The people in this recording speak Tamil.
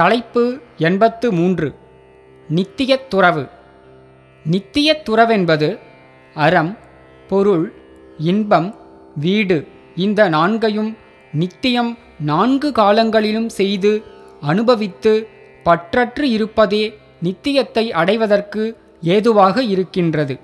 தலைப்பு எண்பத்து மூன்று. நித்தியத் துறவு. நித்தியத் துறவென்பது அறம் பொருள் இன்பம் வீடு இந்த நான்கையும் நித்தியம் நான்கு காலங்களிலும் செய்து அனுபவித்து பற்றற்று இருப்பதே நித்தியத்தை அடைவதற்கு ஏதுவாக இருக்கின்றது.